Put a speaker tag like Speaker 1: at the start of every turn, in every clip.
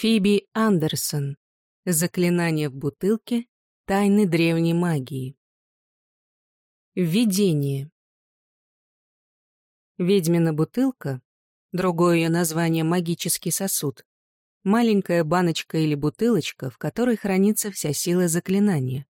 Speaker 1: Фиби Андерсон. Заклинание в бутылке. Тайны древней магии. Введение. Ведьмина бутылка, другое ее название магический сосуд, маленькая баночка или бутылочка, в которой хранится вся сила заклинания.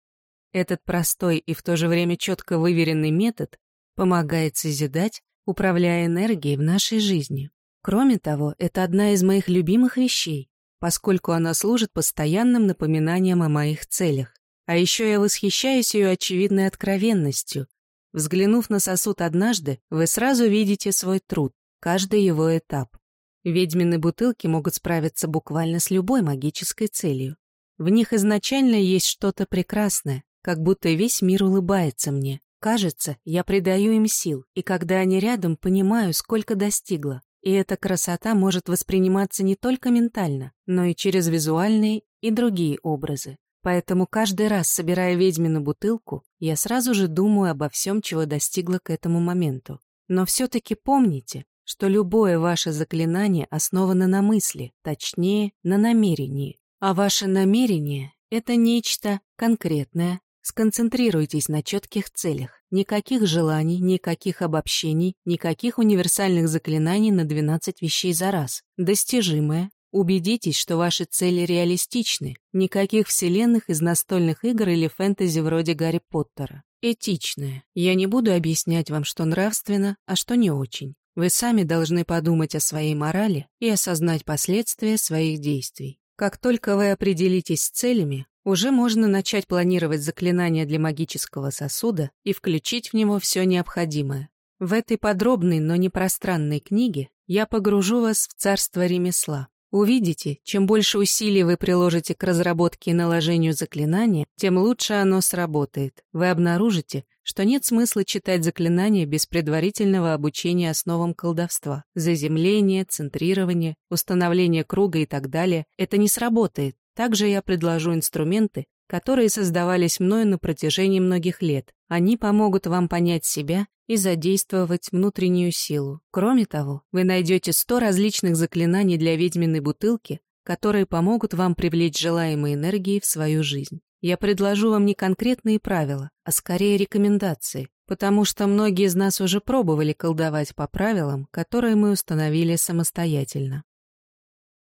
Speaker 1: Этот простой и в то же время четко выверенный метод помогает созидать, управляя энергией в нашей жизни. Кроме того, это одна из моих любимых вещей, поскольку она служит постоянным напоминанием о моих целях. А еще я восхищаюсь ее очевидной откровенностью. Взглянув на сосуд однажды, вы сразу видите свой труд, каждый его этап. Ведьмины бутылки могут справиться буквально с любой магической целью. В них изначально есть что-то прекрасное, как будто весь мир улыбается мне. Кажется, я придаю им сил, и когда они рядом, понимаю, сколько достигла. И эта красота может восприниматься не только ментально, но и через визуальные и другие образы. Поэтому каждый раз, собирая ведьмину бутылку, я сразу же думаю обо всем, чего достигла к этому моменту. Но все-таки помните, что любое ваше заклинание основано на мысли, точнее, на намерении. А ваше намерение — это нечто конкретное, Сконцентрируйтесь на четких целях. Никаких желаний, никаких обобщений, никаких универсальных заклинаний на 12 вещей за раз. Достижимое. Убедитесь, что ваши цели реалистичны. Никаких вселенных из настольных игр или фэнтези вроде Гарри Поттера. Этичное. Я не буду объяснять вам, что нравственно, а что не очень. Вы сами должны подумать о своей морали и осознать последствия своих действий. Как только вы определитесь с целями, уже можно начать планировать заклинания для магического сосуда и включить в него все необходимое. В этой подробной, но не пространной книге я погружу вас в царство ремесла. Увидите, чем больше усилий вы приложите к разработке и наложению заклинания, тем лучше оно сработает. Вы обнаружите, что нет смысла читать заклинания без предварительного обучения основам колдовства. Заземление, центрирование, установление круга и так далее – это не сработает. Также я предложу инструменты, которые создавались мною на протяжении многих лет. Они помогут вам понять себя и задействовать внутреннюю силу. Кроме того, вы найдете 100 различных заклинаний для ведьминой бутылки, которые помогут вам привлечь желаемые энергии в свою жизнь. Я предложу вам не конкретные правила, а скорее рекомендации, потому что многие из нас уже пробовали колдовать по правилам, которые мы установили самостоятельно.